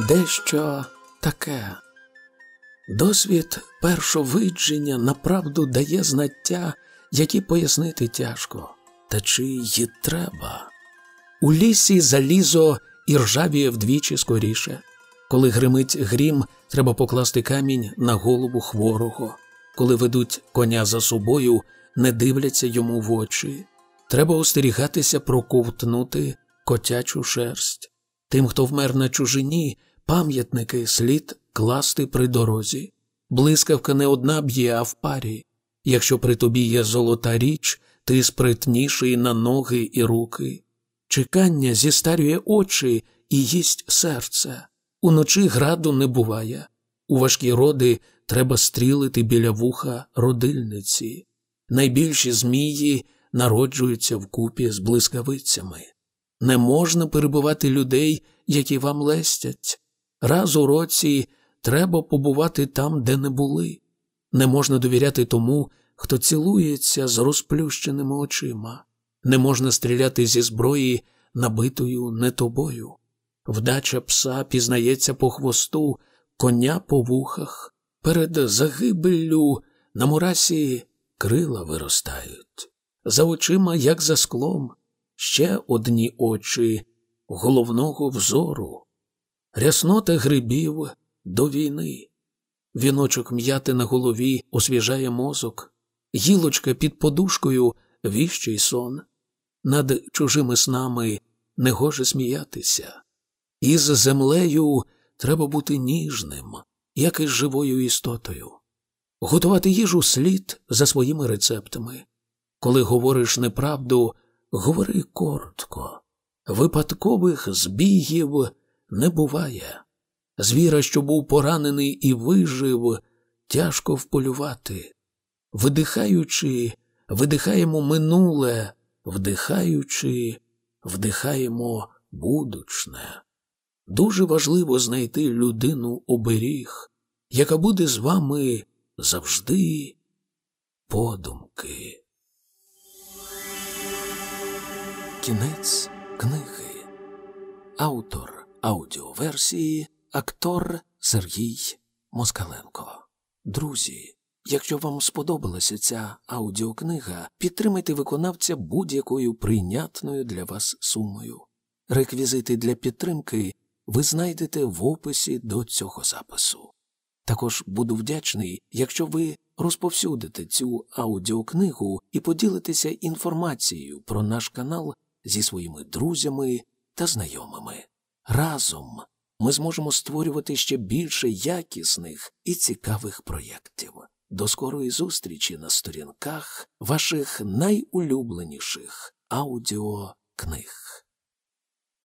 дещо таке. Досвід першовидження направду дає знаття, які пояснити тяжко, та чи й треба. У лісі залізо і ржавіє вдвічі скоріше. Коли гримить грім, треба покласти камінь на голову хворого. Коли ведуть коня за собою, не дивляться йому в очі. Треба остерігатися проковтнути котячу шерсть. Тим, хто вмер на чужині, пам'ятники слід класти при дорозі. Блискавка не одна б'є, а в парі. Якщо при тобі є золота річ, ти спритніший на ноги і руки. Чекання зістарює очі і їсть серце. Уночі граду не буває. У важкі роди треба стрілити біля вуха родильниці. Найбільші змії народжуються вкупі з блискавицями. Не можна перебувати людей, які вам лестять. Раз у році треба побувати там, де не були. Не можна довіряти тому, хто цілується з розплющеними очима. Не можна стріляти зі зброї, набитою не тобою. Вдача пса пізнається по хвосту, коня по вухах. Перед загибеллю на мурасі крила виростають. За очима, як за склом, ще одні очі головного взору, ряснота грибів до війни. Віночок м'яти на голові освіжає мозок, гілочка під подушкою віщий сон. Над чужими снами не гоже сміятися. Із землею треба бути ніжним, як і з живою істотою. Готувати їжу слід за своїми рецептами. Коли говориш неправду, говори коротко. Випадкових збігів не буває. Звіра, що був поранений і вижив, тяжко вполювати. Видихаючи, видихаємо минуле, вдихаючи, вдихаємо будучне. Дуже важливо знайти людину оберіг, яка буде з вами завжди подумки. Кінець книги. Автор аудіоверсії актор Сергій Москаленко. Друзі, якщо вам сподобалася ця аудіокнига, підтримайте виконавця будь-якою прийнятною для вас сумою. Реквізити для підтримки ви знайдете в описі до цього запису. Також буду вдячний, якщо ви розповсюдите цю аудіокнигу і поділитеся інформацією про наш канал зі своїми друзями та знайомими. Разом ми зможемо створювати ще більше якісних і цікавих проєктів. До скорої зустрічі на сторінках ваших найулюбленіших аудіокниг.